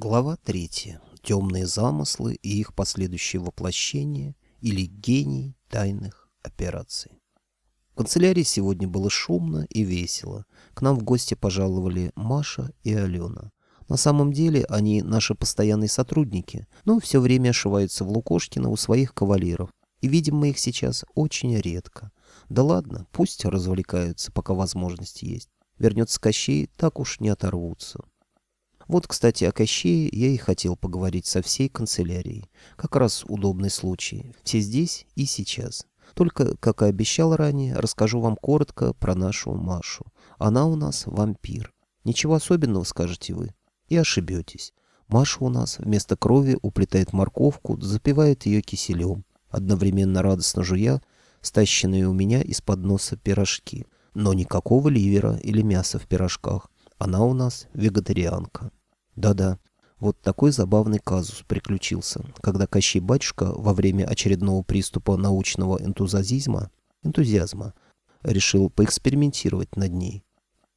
Глава третья. Темные замыслы и их последующее воплощение или гений тайных операций. В канцелярии сегодня было шумно и весело. К нам в гости пожаловали Маша и Алена. На самом деле они наши постоянные сотрудники, но все время ошиваются в Лукошкино у своих кавалеров. И видим мы их сейчас очень редко. Да ладно, пусть развлекаются, пока возможность есть. Вернется Кощей, так уж не оторвутся. Вот, кстати, о Кощее я и хотел поговорить со всей канцелярией. Как раз удобный случай. Все здесь и сейчас. Только, как и обещал ранее, расскажу вам коротко про нашу Машу. Она у нас вампир. Ничего особенного, скажете вы. И ошибетесь. Маша у нас вместо крови уплетает морковку, запивает ее киселем, одновременно радостно жуя стащенные у меня из-под носа пирожки. Но никакого ливера или мяса в пирожках. Она у нас вегетарианка. Да-да, вот такой забавный казус приключился, когда Кощей батюшка во время очередного приступа научного энтузиазма, энтузиазма решил поэкспериментировать над ней.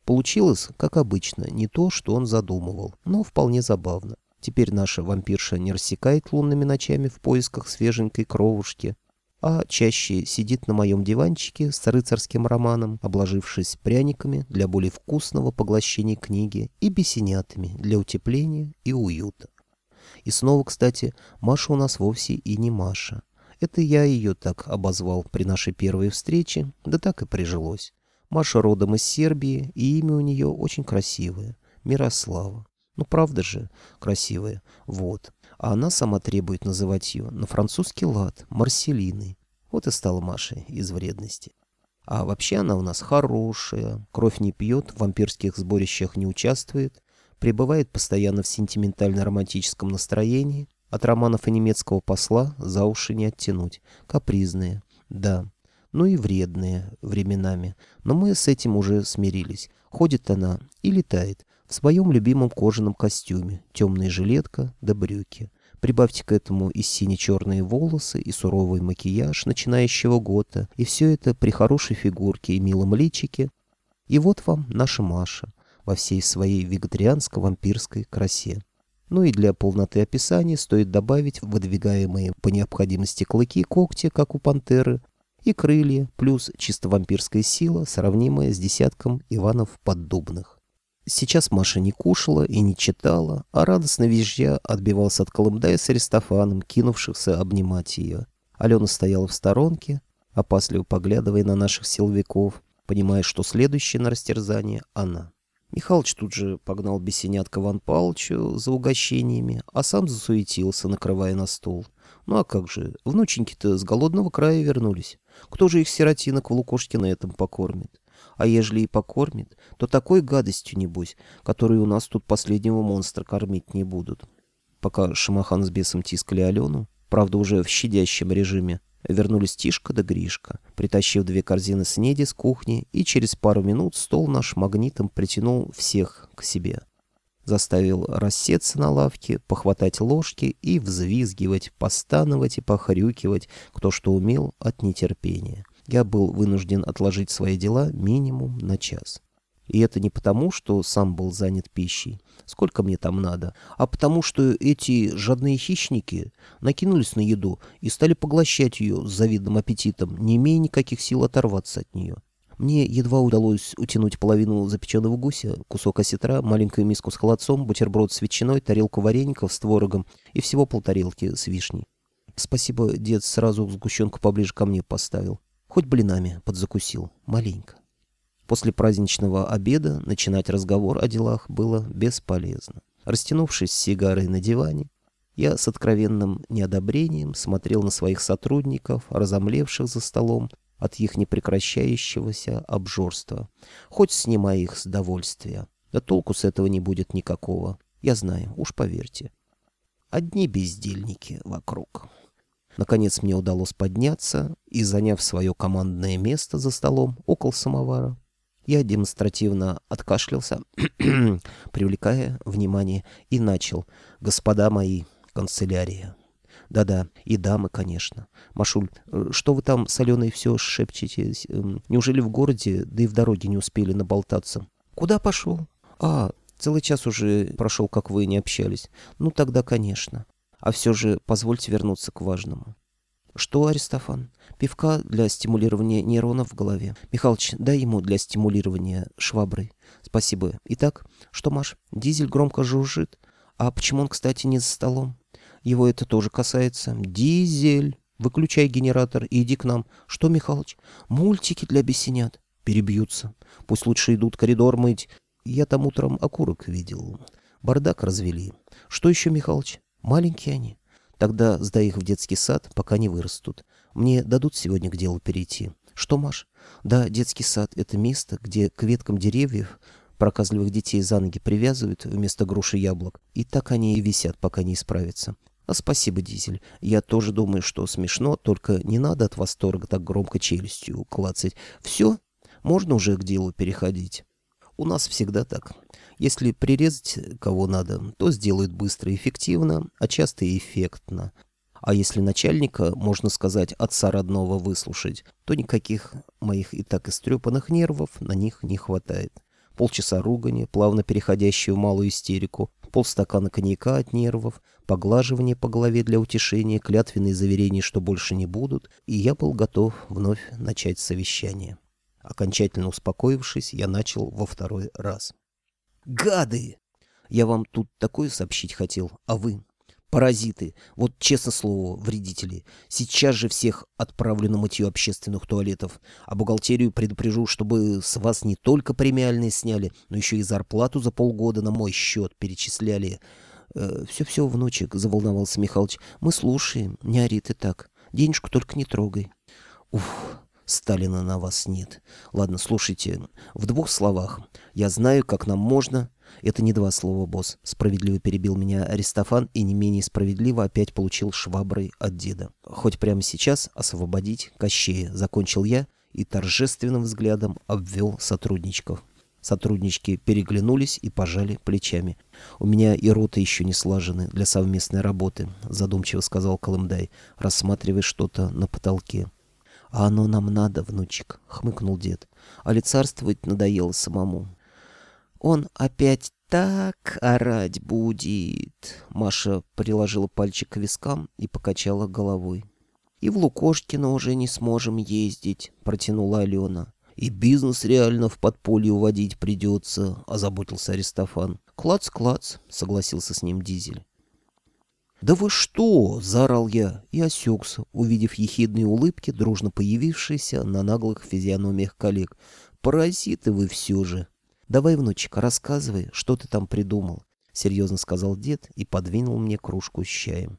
Получилось, как обычно, не то, что он задумывал, но вполне забавно. Теперь наша вампирша не рассекает лунными ночами в поисках свеженькой кровушки, а чаще сидит на моем диванчике с рыцарским романом, обложившись пряниками для более вкусного поглощения книги и бесенятами для утепления и уюта. И снова, кстати, Маша у нас вовсе и не Маша. Это я ее так обозвал при нашей первой встрече, да так и прижилось. Маша родом из Сербии, и имя у нее очень красивое — Мирослава. Ну, правда же, красивая. Вот а она сама требует называть ее на французский лад, Марселиной. Вот и стала Машей из вредности. А вообще она у нас хорошая, кровь не пьет, в вампирских сборищах не участвует, пребывает постоянно в сентиментально-романтическом настроении, от романов и немецкого посла за уши не оттянуть, капризные, да, ну и вредные временами, но мы с этим уже смирились. Ходит она и летает, в своем любимом кожаном костюме, темная жилетка да брюки. Прибавьте к этому и сине-черные волосы, и суровый макияж начинающего года, и все это при хорошей фигурке и милом личике. И вот вам наша Маша во всей своей вегетарианско-вампирской красе. Ну и для полноты описания стоит добавить выдвигаемые по необходимости клыки, когти, как у пантеры, и крылья, плюс чисто вампирская сила, сравнимая с десятком Иванов поддубных. Сейчас Маша не кушала и не читала, а радостно визжа отбивался от Колымдая с Аристофаном, кинувшихся обнимать ее. Алена стояла в сторонке, опасливо поглядывая на наших силовиков, понимая, что следующее на растерзание — она. Михалыч тут же погнал бесенят к Иван Павловичу за угощениями, а сам засуетился, накрывая на стол. Ну а как же, внученьки-то с голодного края вернулись. Кто же их сиротинок в Лукошке этом покормит? А ежели и покормит, то такой гадостью, небось, которую у нас тут последнего монстра кормить не будут. Пока Шамахан с бесом тискали Алену, правда уже в щадящем режиме, вернулись Тишка да Гришка, притащив две корзины снеди с кухни, и через пару минут стол наш магнитом притянул всех к себе. Заставил рассеться на лавке, похватать ложки и взвизгивать, постановать и похрюкивать, кто что умел от нетерпения я был вынужден отложить свои дела минимум на час. И это не потому, что сам был занят пищей, сколько мне там надо, а потому, что эти жадные хищники накинулись на еду и стали поглощать ее с завидным аппетитом, не имея никаких сил оторваться от нее. Мне едва удалось утянуть половину запеченного гуся, кусок осетра, маленькую миску с холодцом, бутерброд с ветчиной, тарелку вареников с творогом и всего полтарелки с вишней. Спасибо, дед сразу сгущенку поближе ко мне поставил. Хоть блинами подзакусил, маленько. После праздничного обеда начинать разговор о делах было бесполезно. Растянувшись с сигарой на диване, я с откровенным неодобрением смотрел на своих сотрудников, разомлевших за столом от их непрекращающегося обжорства. Хоть снимай их с довольствия. Да толку с этого не будет никакого. Я знаю, уж поверьте. Одни бездельники вокруг. Наконец мне удалось подняться и, заняв свое командное место за столом около самовара, я демонстративно откашлялся, привлекая внимание, и начал «Господа мои, канцелярия». Да-да, и дамы, конечно. Машуль, что вы там с Аленой все шепчете? Эм, неужели в городе, да и в дороге не успели наболтаться? Куда пошел? А, Целый час уже прошел, как вы не общались. Ну, тогда, конечно. А все же позвольте вернуться к важному. Что, Аристофан? Пивка для стимулирования нейронов в голове. Михалыч, дай ему для стимулирования швабры. Спасибо. Итак, что, Маш? Дизель громко жужжит. А почему он, кстати, не за столом? Его это тоже касается. Дизель. Выключай генератор и иди к нам. Что, Михалыч? Мультики для бесенят. Перебьются. Пусть лучше идут коридор мыть. Я там утром окурок видел. Бардак развели. Что еще, Михалыч? Маленькие они. Тогда сдай их в детский сад, пока не вырастут. Мне дадут сегодня к делу перейти. Что, Маш? Да, детский сад — это место, где к веткам деревьев проказливых детей за ноги привязывают вместо груши яблок, и так они и висят, пока не исправятся. А спасибо, Дизель. Я тоже думаю, что смешно, только не надо от восторга так громко челюстью клацать. Все? Можно уже к делу переходить? У нас всегда так. Если прирезать кого надо, то сделают быстро и эффективно, а часто и эффектно. А если начальника, можно сказать, отца родного выслушать, то никаких моих и так истрепанных нервов на них не хватает. Полчаса ругани, плавно переходящую в малую истерику, полстакана коньяка от нервов, поглаживание по голове для утешения, клятвенные заверения, что больше не будут, и я был готов вновь начать совещание. Окончательно успокоившись, я начал во второй раз. «Гады! Я вам тут такое сообщить хотел, а вы Паразиты. Вот честно слово, вредители. Сейчас же всех отправлю на мытье общественных туалетов. А бухгалтерию предупрежу, чтобы с вас не только премиальные сняли, но еще и зарплату за полгода на мой счет перечисляли. Э, «Все-все, внучек», — заволновался Михалыч. «Мы слушаем. Не ори ты так. Денежку только не трогай». «Уф, Сталина на вас нет. Ладно, слушайте. В двух словах. Я знаю, как нам можно...» «Это не два слова, босс», — справедливо перебил меня Аристофан и не менее справедливо опять получил шваброй от деда. «Хоть прямо сейчас освободить Кощея», — закончил я и торжественным взглядом обвел сотрудничков. Сотруднички переглянулись и пожали плечами. «У меня и рота еще не слажены для совместной работы», — задумчиво сказал Колымдай, рассматривая что-то на потолке. «А оно нам надо, внучек», — хмыкнул дед. «А ли царствовать надоело самому. Он опять так орать будет. Маша приложила пальчик к вискам и покачала головой. И в Лукошкино уже не сможем ездить, протянула Алена. И бизнес реально в подполье уводить придется, озаботился Аристофан. Клац-клац, согласился с ним Дизель. «Да вы что!» — заорал я и осекся, увидев ехидные улыбки, дружно появившиеся на наглых физиономиях коллег. «Паразиты вы все же!» «Давай, внучек, рассказывай, что ты там придумал», — серьезно сказал дед и подвинул мне кружку с чаем.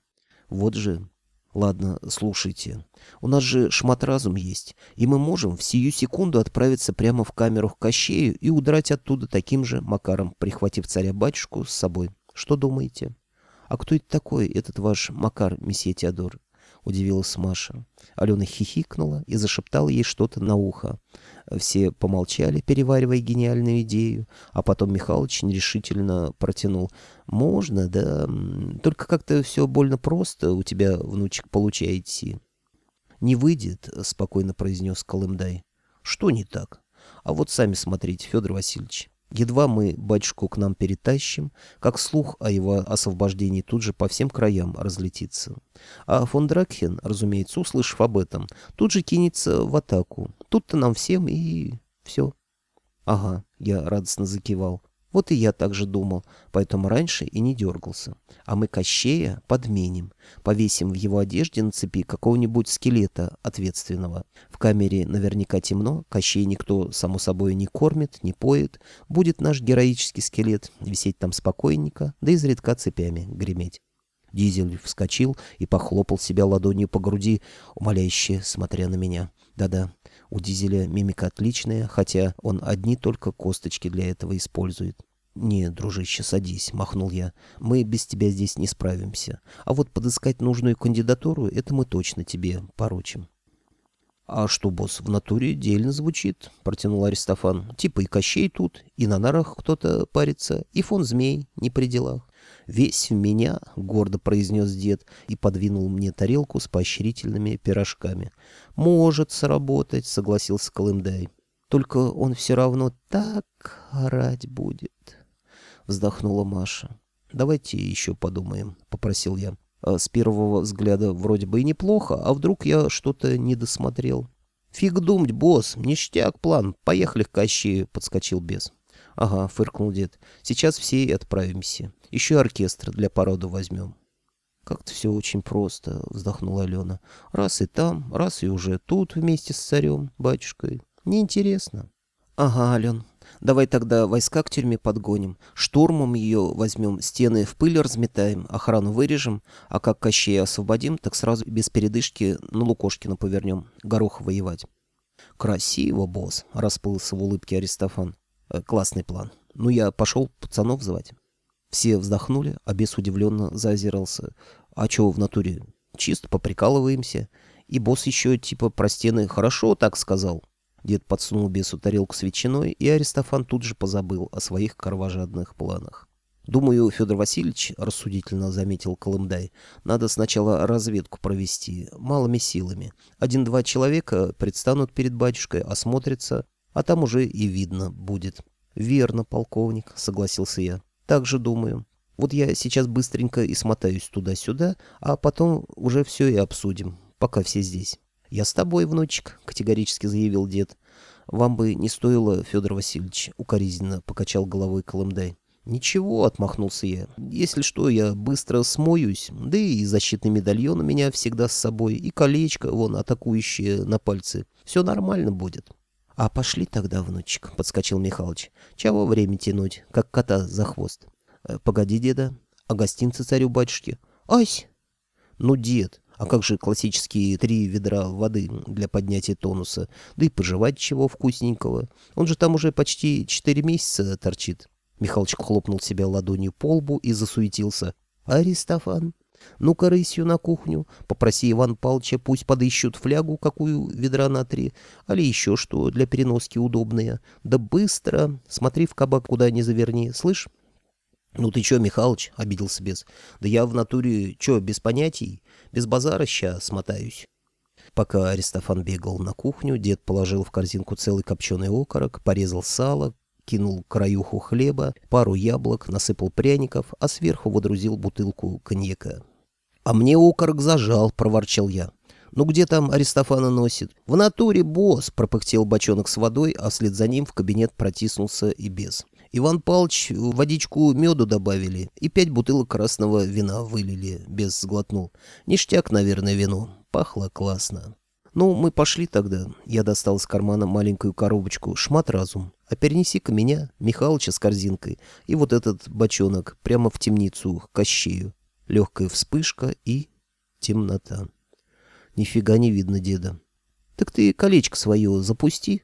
«Вот же...» «Ладно, слушайте. У нас же шматразум есть, и мы можем в сию секунду отправиться прямо в камеру к Кощею и удрать оттуда таким же макаром, прихватив царя-батюшку с собой. Что думаете?» «А кто это такой, этот ваш Макар, месье Теодор?» — удивилась Маша. Алена хихикнула и зашептала ей что-то на ухо. Все помолчали, переваривая гениальную идею, а потом Михалыч нерешительно протянул. «Можно, да, только как-то все больно просто у тебя, внучек, получается». «Не выйдет», — спокойно произнес Колымдай. «Что не так? А вот сами смотрите, Федор Васильевич. Едва мы батюшку к нам перетащим, как слух о его освобождении тут же по всем краям разлетится. А фон Дракхен, разумеется, услышав об этом, тут же кинется в атаку. Тут-то нам всем и... все. Ага, я радостно закивал. Вот и я так же думал, поэтому раньше и не дергался. А мы Кощея подменим, повесим в его одежде на цепи какого-нибудь скелета ответственного. В камере наверняка темно, Кощей никто, само собой, не кормит, не поет. Будет наш героический скелет висеть там спокойненько, да изредка цепями греметь. Дизель вскочил и похлопал себя ладонью по груди, умоляюще смотря на меня. Да-да, у Дизеля мимика отличная, хотя он одни только косточки для этого использует. «Не, дружище, садись», — махнул я. «Мы без тебя здесь не справимся. А вот подыскать нужную кандидатуру — это мы точно тебе поручим». «А что, босс, в натуре дельно звучит», — протянул Аристофан. «Типа и Кощей тут, и на нарах кто-то парится, и фон змей не при делах». «Весь в меня», — гордо произнес дед и подвинул мне тарелку с поощрительными пирожками. «Может сработать», — согласился Колымдай. «Только он все равно так орать будет». — вздохнула Маша. «Давайте еще подумаем», — попросил я. А с первого взгляда вроде бы и неплохо, а вдруг я что-то не досмотрел. «Фиг думать, босс, ништяк план, поехали к Кащею», — подскочил бес. «Ага», — фыркнул дед, — «сейчас все и отправимся. Еще оркестр для породу возьмем». «Как-то все очень просто», — вздохнула Алена. «Раз и там, раз и уже тут вместе с царем, батюшкой. Неинтересно». «Ага, Ален, давай тогда войска к тюрьме подгоним, штурмом ее возьмем, стены в пыль разметаем, охрану вырежем, а как Кощея освободим, так сразу без передышки на Лукошкина повернем, горох воевать». «Красиво, босс», — расплылся в улыбке Аристофан. Э, «Классный план. Ну, я пошел пацанов звать». Все вздохнули, а бес удивленно заозирался. «А чё в натуре? Чисто поприкалываемся. И босс еще типа про стены хорошо так сказал». Дед подсунул бесу тарелку с ветчиной, и Аристофан тут же позабыл о своих кровожадных планах. «Думаю, Федор Васильевич, — рассудительно заметил Колымдай, — надо сначала разведку провести, малыми силами. Один-два человека предстанут перед батюшкой, осмотрятся, а там уже и видно будет». «Верно, полковник», — согласился я. «Так же думаю. Вот я сейчас быстренько и смотаюсь туда-сюда, а потом уже все и обсудим, пока все здесь». «Я с тобой, внучек», — категорически заявил дед. «Вам бы не стоило, Федор Васильевич», — укоризненно покачал головой Колымдай. «Ничего», — отмахнулся я. «Если что, я быстро смоюсь, да и защитный медальон у меня всегда с собой, и колечко, вон, атакующее на пальце. Все нормально будет». «А пошли тогда, внучек», — подскочил Михалыч. «Чего время тянуть, как кота за хвост?» «Э, «Погоди, деда, а гостинцы царю-батюшке?» «Ась!» «Ну, дед, а как же классические три ведра воды для поднятия тонуса? Да и пожевать чего вкусненького. Он же там уже почти четыре месяца торчит. Михалыч хлопнул себя ладонью по лбу и засуетился. «Аристофан, ну-ка рысью на кухню, попроси Иван Павловича, пусть подыщут флягу, какую ведра на три, али еще что для переноски удобное. Да быстро, смотри в кабак, куда не заверни, слышь?» «Ну ты чё, Михалыч?» — обиделся бес. «Да я в натуре, чё, без понятий? Без базара ща смотаюсь». Пока Аристофан бегал на кухню, дед положил в корзинку целый копченый окорок, порезал сало, кинул краюху хлеба, пару яблок, насыпал пряников, а сверху водрузил бутылку коньяка. «А мне окорок зажал», — проворчал я. «Ну где там Аристофана носит?» «В натуре, босс!» — пропыхтел бочонок с водой, а вслед за ним в кабинет протиснулся и без. Иван Палч водичку меду добавили и пять бутылок красного вина вылили, без сглотнул. Ништяк, наверное, вино. Пахло классно. Ну, мы пошли тогда. Я достал из кармана маленькую коробочку «Шмат разум». А перенеси-ка меня, Михалыча с корзинкой, и вот этот бочонок прямо в темницу к Кощею. Легкая вспышка и темнота. Нифига не видно деда. Так ты колечко свое запусти.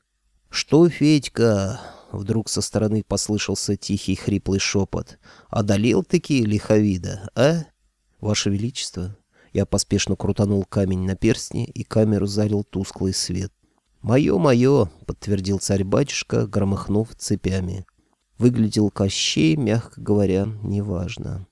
Что, Федька? Вдруг со стороны послышался тихий хриплый шепот. «Одолел-таки лиховида, а?» «Ваше Величество!» Я поспешно крутанул камень на перстне, и камеру залил тусклый свет. «Мое, мое!» — подтвердил царь-батюшка, громыхнув цепями. Выглядел Кощей, мягко говоря, неважно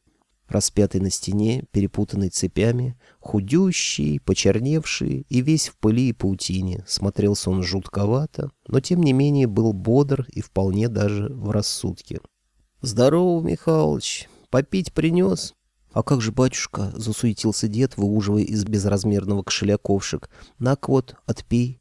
распятый на стене, перепутанный цепями, худющий, почерневший и весь в пыли и паутине. Смотрелся он жутковато, но тем не менее был бодр и вполне даже в рассудке. «Здорово, Михалыч! Попить принес?» «А как же, батюшка?» — засуетился дед, выуживая из безразмерного кошеля ковшик. «На-ка вот, отпей».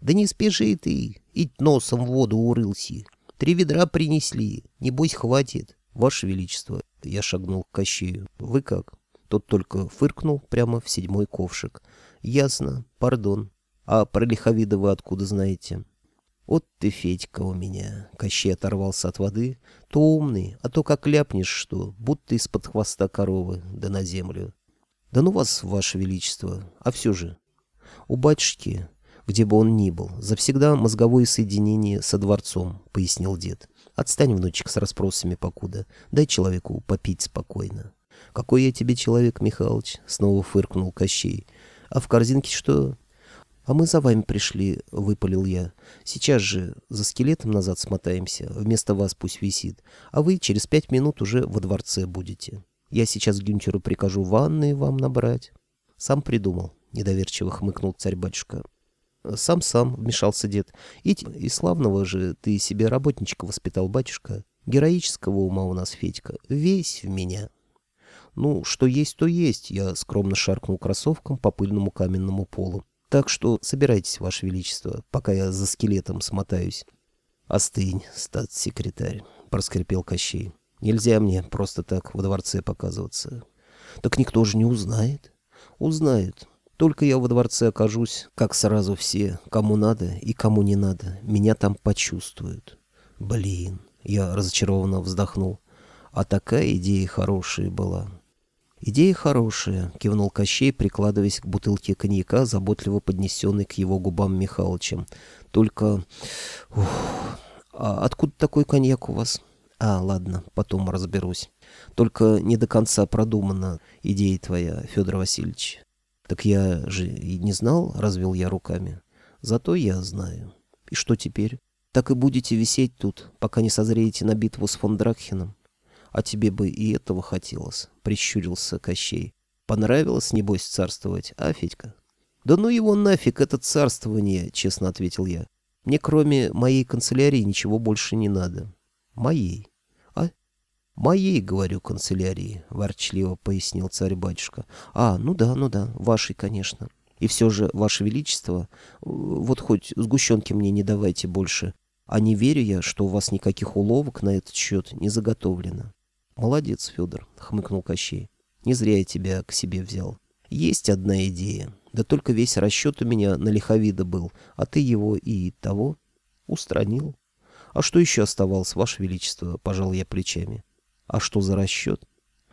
«Да не спеши ты, и носом в воду урылся. Три ведра принесли, небось хватит». «Ваше Величество!» — я шагнул к Кащею. «Вы как?» Тот только фыркнул прямо в седьмой ковшик. «Ясно. Пардон. А про лиховида вы откуда знаете?» «Вот ты, Федька, у меня!» Кощей оторвался от воды. «То умный, а то как ляпнешь что, будто из-под хвоста коровы, да на землю». «Да ну вас, ваше величество! А все же...» «У батюшки, где бы он ни был, завсегда мозговое соединение со дворцом», — пояснил дед. Отстань, внучек, с расспросами покуда. Дай человеку попить спокойно. Какой я тебе человек, Михалыч? Снова фыркнул Кощей. А в корзинке что? А мы за вами пришли, выпалил я. Сейчас же за скелетом назад смотаемся. Вместо вас пусть висит. А вы через пять минут уже во дворце будете. Я сейчас Гюнтеру прикажу ванны вам набрать. Сам придумал, недоверчиво хмыкнул царь-батюшка. «Сам-сам», — вмешался дед. «И, и славного же ты себе работничка воспитал, батюшка. Героического ума у нас, Федька, весь в меня. Ну, что есть, то есть, я скромно шаркнул кроссовком по пыльному каменному полу. Так что собирайтесь, Ваше Величество, пока я за скелетом смотаюсь. Остынь, статс-секретарь, проскрипел Кощей. Нельзя мне просто так во дворце показываться. Так никто же не узнает. Узнают. Только я во дворце окажусь, как сразу все, кому надо и кому не надо, меня там почувствуют. Блин, я разочарованно вздохнул. А такая идея хорошая была. «Идея хорошая», — кивнул Кощей, прикладываясь к бутылке коньяка, заботливо поднесенной к его губам Михалычем. «Только... Ух, а откуда такой коньяк у вас?» «А, ладно, потом разберусь. Только не до конца продумана идея твоя, Федор Васильевич». «Так я же и не знал», — развел я руками. «Зато я знаю. И что теперь? Так и будете висеть тут, пока не созреете на битву с фон Дракхеном. А тебе бы и этого хотелось, — прищурился Кощей. Понравилось, небось, царствовать, а, Федька? Да ну его нафиг, это царствование, — честно ответил я. Мне кроме моей канцелярии ничего больше не надо. Моей. Моей, говорю, канцелярии, — ворчливо пояснил царь-батюшка. А, ну да, ну да, вашей, конечно. И все же, ваше величество, вот хоть сгущенки мне не давайте больше, а не верю я, что у вас никаких уловок на этот счет не заготовлено. «Молодец, Федор», — хмыкнул Кощей. «Не зря я тебя к себе взял. Есть одна идея. Да только весь расчет у меня на лиховида был, а ты его и того устранил. А что еще оставалось, Ваше Величество?» — пожал я плечами. «А что за расчет?»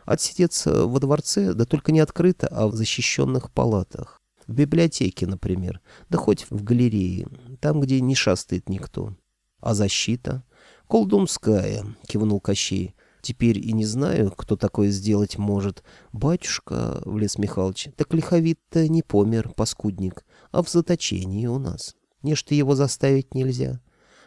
«Отсидеться во дворце, да только не открыто, а в защищенных палатах. В библиотеке, например, да хоть в галерее, там, где не шастает никто. А защита?» «Колдунская», — кивнул Кощей. Теперь и не знаю, кто такое сделать может. Батюшка, — влез Михалыч, — так лиховид-то не помер, паскудник, а в заточении у нас. Нечто его заставить нельзя.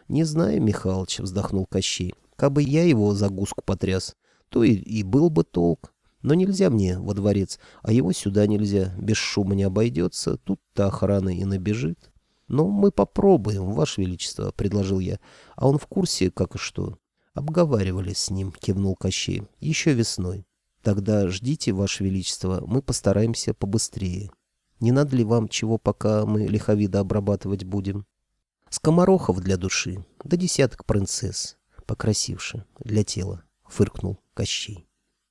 Не знаю, Михалыч, — вздохнул Кощей. Кабы я его за гуску потряс, то и, и был бы толк. Но нельзя мне во дворец, а его сюда нельзя. Без шума не обойдется, тут-то охрана и набежит. «Но мы попробуем, Ваше Величество», — предложил я. «А он в курсе, как и что?» «Обговаривали с ним», — кивнул Кощей. «Еще весной. Тогда ждите, Ваше Величество, мы постараемся побыстрее. Не надо ли вам чего, пока мы лиховида обрабатывать будем?» «Скоморохов для души, да десяток принцесс, покрасивше, для тела», — фыркнул Кощей.